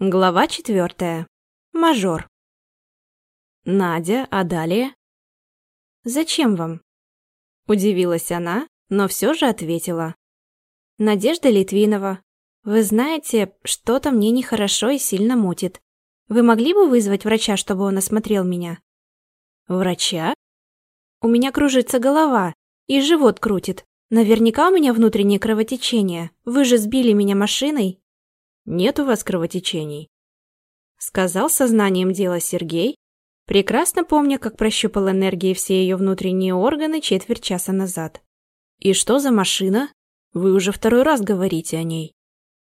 Глава четвертая. Мажор. Надя, а далее? «Зачем вам?» Удивилась она, но все же ответила. «Надежда Литвинова, вы знаете, что-то мне нехорошо и сильно мутит. Вы могли бы вызвать врача, чтобы он осмотрел меня?» «Врача?» «У меня кружится голова, и живот крутит. Наверняка у меня внутреннее кровотечение. Вы же сбили меня машиной нет у вас кровотечений», — сказал сознанием дела Сергей, прекрасно помня, как прощупал энергией все ее внутренние органы четверть часа назад. «И что за машина? Вы уже второй раз говорите о ней».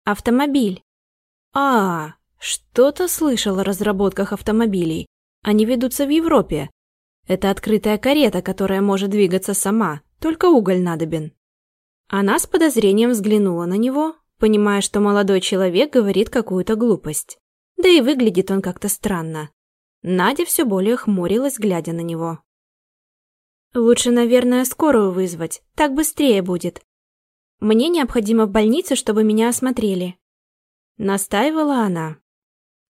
«Автомобиль». «А, что-то слышал о разработках автомобилей. Они ведутся в Европе. Это открытая карета, которая может двигаться сама, только уголь надобен». Она с подозрением взглянула на него, понимая, что молодой человек говорит какую-то глупость. Да и выглядит он как-то странно. Надя все более хмурилась, глядя на него. «Лучше, наверное, скорую вызвать, так быстрее будет. Мне необходимо в больницу, чтобы меня осмотрели». Настаивала она.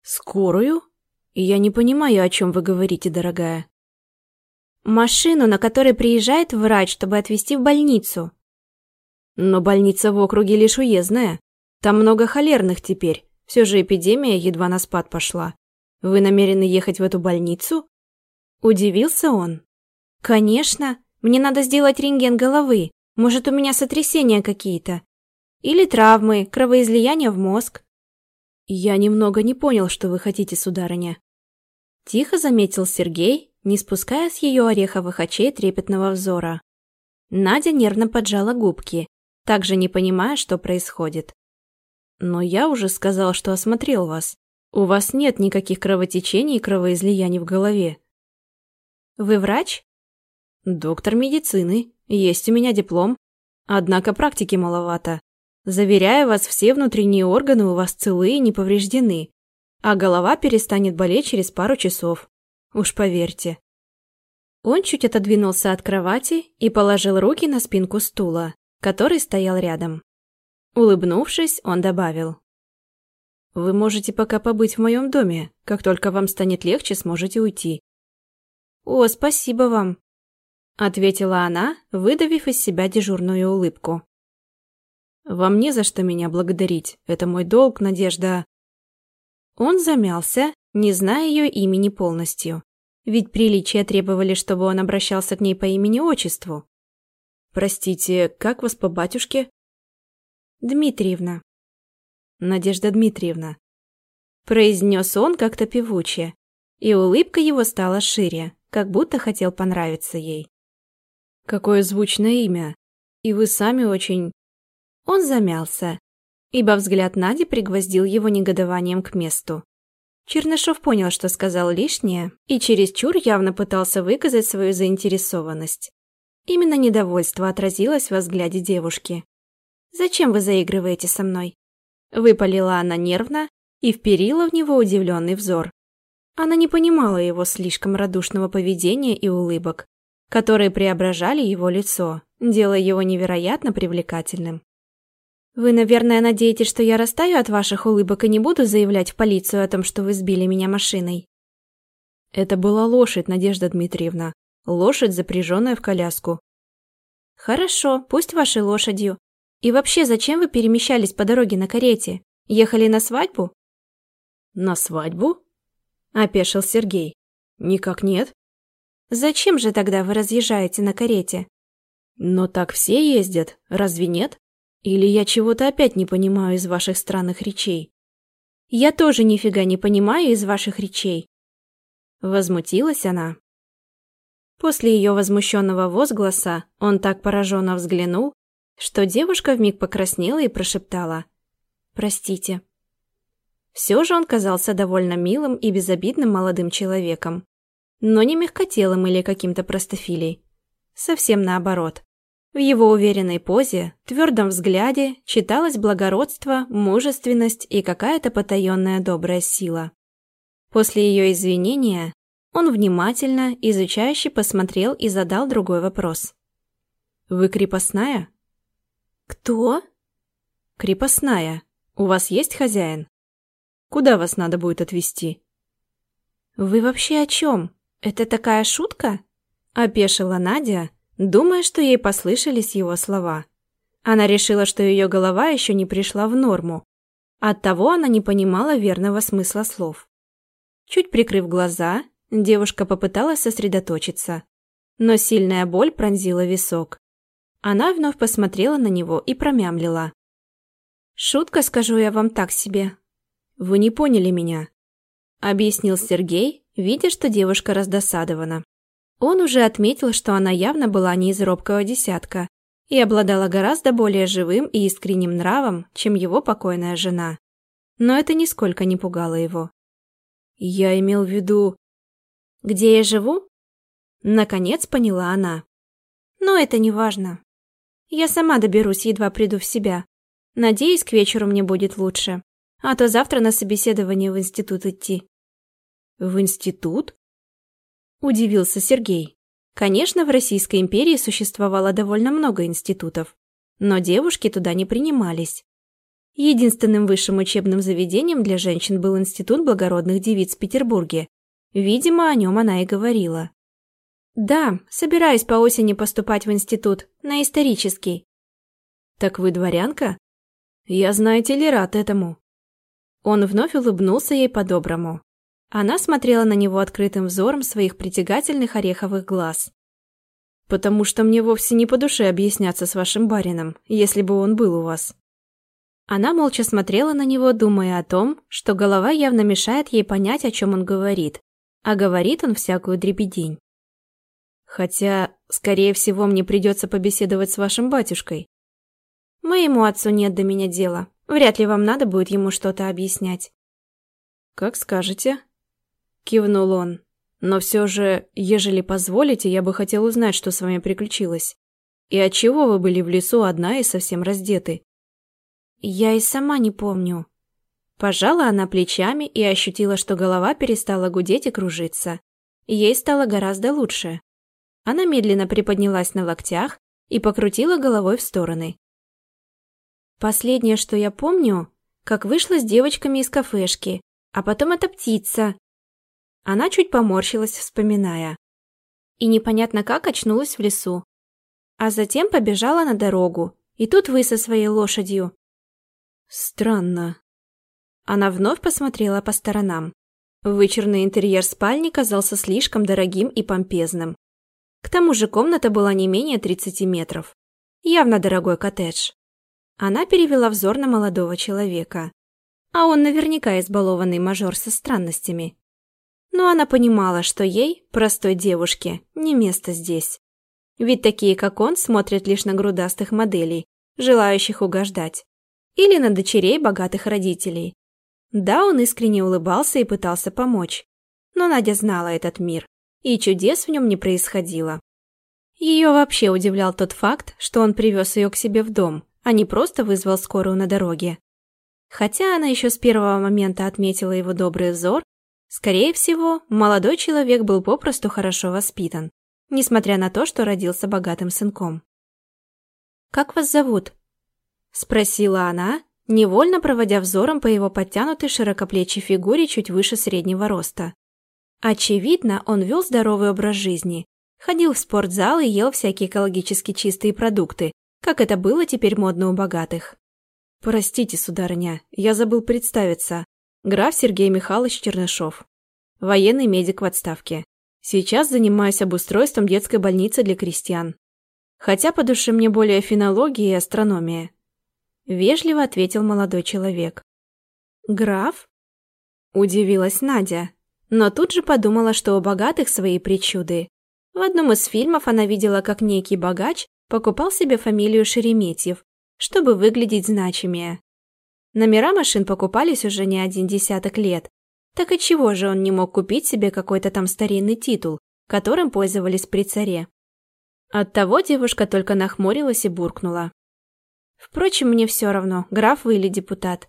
«Скорую? Я не понимаю, о чем вы говорите, дорогая». «Машину, на которой приезжает врач, чтобы отвезти в больницу», но больница в округе лишь уездная. Там много холерных теперь. Все же эпидемия едва на спад пошла. Вы намерены ехать в эту больницу? Удивился он. Конечно. Мне надо сделать рентген головы. Может, у меня сотрясения какие-то. Или травмы, кровоизлияние в мозг. Я немного не понял, что вы хотите, сударыня. Тихо заметил Сергей, не спуская с ее ореховых очей трепетного взора. Надя нервно поджала губки, также не понимая, что происходит. «Но я уже сказал, что осмотрел вас. У вас нет никаких кровотечений и кровоизлияний в голове». «Вы врач?» «Доктор медицины. Есть у меня диплом. Однако практики маловато. Заверяю вас, все внутренние органы у вас целы и не повреждены, а голова перестанет болеть через пару часов. Уж поверьте». Он чуть отодвинулся от кровати и положил руки на спинку стула который стоял рядом. Улыбнувшись, он добавил. «Вы можете пока побыть в моем доме. Как только вам станет легче, сможете уйти». «О, спасибо вам», — ответила она, выдавив из себя дежурную улыбку. «Вам не за что меня благодарить. Это мой долг, Надежда...» Он замялся, не зная ее имени полностью. Ведь приличия требовали, чтобы он обращался к ней по имени-отчеству. Простите, как вас по батюшке? Дмитриевна. Надежда Дмитриевна. Произнес он как-то певуче, и улыбка его стала шире, как будто хотел понравиться ей. Какое звучное имя. И вы сами очень... Он замялся, ибо взгляд Нади пригвоздил его негодованием к месту. Чернышов понял, что сказал лишнее, и чересчур явно пытался выказать свою заинтересованность. Именно недовольство отразилось во взгляде девушки. «Зачем вы заигрываете со мной?» Выпалила она нервно и вперила в него удивленный взор. Она не понимала его слишком радушного поведения и улыбок, которые преображали его лицо, делая его невероятно привлекательным. «Вы, наверное, надеетесь, что я растаю от ваших улыбок и не буду заявлять в полицию о том, что вы сбили меня машиной?» «Это была лошадь, Надежда Дмитриевна лошадь, запряженная в коляску. Хорошо, пусть вашей лошадью. И вообще, зачем вы перемещались по дороге на карете? Ехали на свадьбу? На свадьбу? Опешил Сергей. Никак нет. Зачем же тогда вы разъезжаете на карете? Но так все ездят, разве нет? Или я чего-то опять не понимаю из ваших странных речей? Я тоже нифига не понимаю из ваших речей. Возмутилась она. После ее возмущенного возгласа он так пораженно взглянул, что девушка вмиг покраснела и прошептала «Простите». Все же он казался довольно милым и безобидным молодым человеком, но не мягкотелым или каким-то простофилей. Совсем наоборот. В его уверенной позе, твердом взгляде читалось благородство, мужественность и какая-то потаенная добрая сила. После ее извинения он внимательно, изучающе посмотрел и задал другой вопрос. «Вы крепостная?» «Кто?» «Крепостная. У вас есть хозяин?» Куда вас надо будет отвезти?» «Вы вообще о чем? Это такая шутка?» Опешила Надя, думая, что ей послышались его слова. Она решила, что ее голова еще не пришла в норму. Оттого она не понимала верного смысла слов. Чуть прикрыв глаза, девушка попыталась сосредоточиться. Но сильная боль пронзила висок. Она вновь посмотрела на него и промямлила. «Шутка, скажу я вам так себе». «Вы не поняли меня», — объяснил Сергей, видя, что девушка раздосадована. Он уже отметил, что она явно была не из робкого десятка и обладала гораздо более живым и искренним нравом, чем его покойная жена. Но это нисколько не пугало его. «Я имел в виду...» «Где я живу?» Наконец поняла она. «Но это не важно. Я сама доберусь, едва приду в себя. Надеюсь, к вечеру мне будет лучше. А то завтра на собеседование в институт идти». «В институт?» Удивился Сергей. Конечно, в Российской империи существовало довольно много институтов, но девушки туда не принимались. Единственным высшим учебным заведением для женщин был Институт благородных девиц в Петербурге. Видимо, о нем она и говорила. «Да, собираюсь по осени поступать в институт, на исторический». «Так вы дворянка? Я, знаете ли, рад этому». Он вновь улыбнулся ей по-доброму. Она смотрела на него открытым взором своих притягательных ореховых глаз. «Потому что мне вовсе не по душе объясняться с вашим барином, если бы он был у вас». Она молча смотрела на него, думая о том, что голова явно мешает ей понять, о чем он говорит, а говорит он всякую дребедень. «Хотя, скорее всего, мне придется побеседовать с вашим батюшкой». «Моему отцу нет до меня дела. Вряд ли вам надо будет ему что-то объяснять». «Как скажете», Кивнул он. Но все же, ежели позволите, я бы хотел узнать, что с вами приключилось. И отчего вы были в лесу одна и совсем раздеты? Я и сама не помню. Пожала она плечами и ощутила, что голова перестала гудеть и кружиться. Ей стало гораздо лучше. Она медленно приподнялась на локтях и покрутила головой в стороны. Последнее, что я помню, как вышла с девочками из кафешки, а потом эта птица, она чуть поморщилась, вспоминая. И непонятно как очнулась в лесу. А затем побежала на дорогу. И тут вы со своей лошадью. Странно. Она вновь посмотрела по сторонам. Вычурный интерьер спальни казался слишком дорогим и помпезным. К тому же комната была не менее 30 метров. Явно дорогой коттедж. Она перевела взор на молодого человека. А он наверняка избалованный мажор со странностями но она понимала, что ей, простой девушке, не место здесь. Ведь такие, как он, смотрят лишь на грудастых моделей, желающих угождать. Или на дочерей богатых родителей. Да, он искренне улыбался и пытался помочь. Но Надя знала этот мир, и чудес в нем не происходило. Ее вообще удивлял тот факт, что он привез ее к себе в дом, а не просто вызвал скорую на дороге. Хотя она еще с первого момента отметила его добрый взор Скорее всего, молодой человек был попросту хорошо воспитан, несмотря на то, что родился богатым сынком. «Как вас зовут?» – спросила она, невольно проводя взором по его подтянутой широкоплечей фигуре чуть выше среднего роста. Очевидно, он вел здоровый образ жизни, ходил в спортзал и ел всякие экологически чистые продукты, как это было теперь модно у богатых. «Простите, сударыня, я забыл представиться. Граф Сергей Михайлович Чернышов. Военный медик в отставке. Сейчас занимаюсь обустройством детской больницы для крестьян. Хотя по душе мне более фенология и астрономия. Вежливо ответил молодой человек. «Граф?» Удивилась Надя, но тут же подумала, что у богатых свои причуды. В одном из фильмов она видела, как некий богач покупал себе фамилию Шереметьев, чтобы выглядеть значимее. Номера машин покупались уже не один десяток лет. Так и чего же он не мог купить себе какой-то там старинный титул, которым пользовались при царе? Оттого девушка только нахмурилась и буркнула. Впрочем, мне все равно, граф вы или депутат.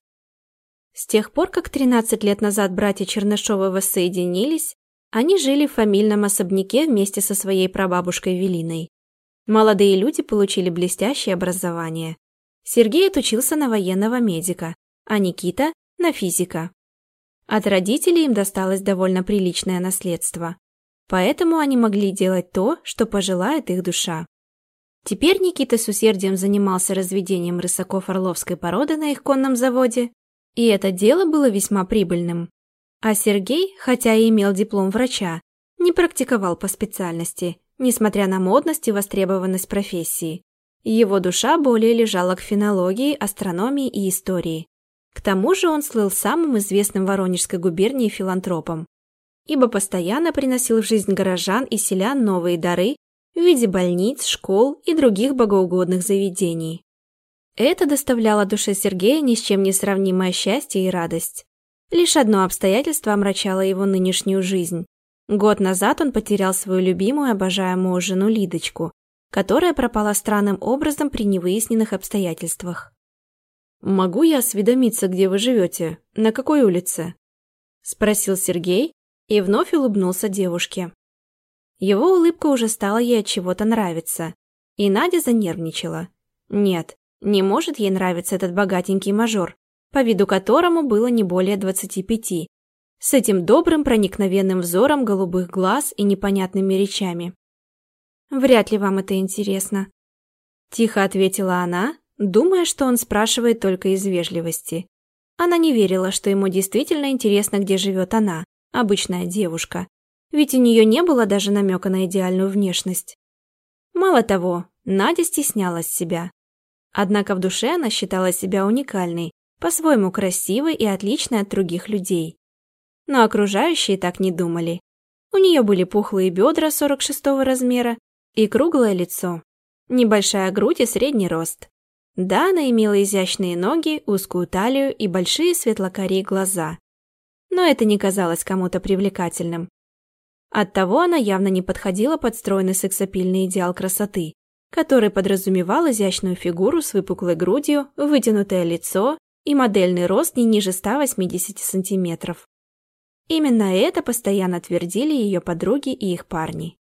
С тех пор, как 13 лет назад братья Чернышовы воссоединились, они жили в фамильном особняке вместе со своей прабабушкой Велиной. Молодые люди получили блестящее образование. Сергей отучился на военного медика, а Никита – на физика. От родителей им досталось довольно приличное наследство. Поэтому они могли делать то, что пожелает их душа. Теперь Никита с усердием занимался разведением рысаков орловской породы на их конном заводе, и это дело было весьма прибыльным. А Сергей, хотя и имел диплом врача, не практиковал по специальности, несмотря на модность и востребованность профессии. Его душа более лежала к фенологии, астрономии и истории. К тому же он слыл самым известным Воронежской губернии филантропом, ибо постоянно приносил в жизнь горожан и селян новые дары в виде больниц, школ и других богоугодных заведений. Это доставляло душе Сергея ни с чем не сравнимое счастье и радость. Лишь одно обстоятельство омрачало его нынешнюю жизнь. Год назад он потерял свою любимую обожаемую жену Лидочку, которая пропала странным образом при невыясненных обстоятельствах. «Могу я осведомиться, где вы живете? На какой улице?» – спросил Сергей и вновь улыбнулся девушке. Его улыбка уже стала ей от чего-то нравиться, и Надя занервничала. Нет, не может ей нравиться этот богатенький мажор, по виду которому было не более двадцати пяти, с этим добрым проникновенным взором голубых глаз и непонятными речами. «Вряд ли вам это интересно», – тихо ответила она, думая, что он спрашивает только из вежливости. Она не верила, что ему действительно интересно, где живет она, обычная девушка, ведь у нее не было даже намека на идеальную внешность. Мало того, Надя стеснялась себя. Однако в душе она считала себя уникальной, по-своему красивой и отличной от других людей. Но окружающие так не думали. У нее были пухлые бедра 46 размера и круглое лицо, небольшая грудь и средний рост. Да, она имела изящные ноги, узкую талию и большие светлокарие глаза. Но это не казалось кому-то привлекательным. Оттого она явно не подходила под стройный сексапильный идеал красоты, который подразумевал изящную фигуру с выпуклой грудью, вытянутое лицо и модельный рост не ниже 180 сантиметров. Именно это постоянно твердили ее подруги и их парни.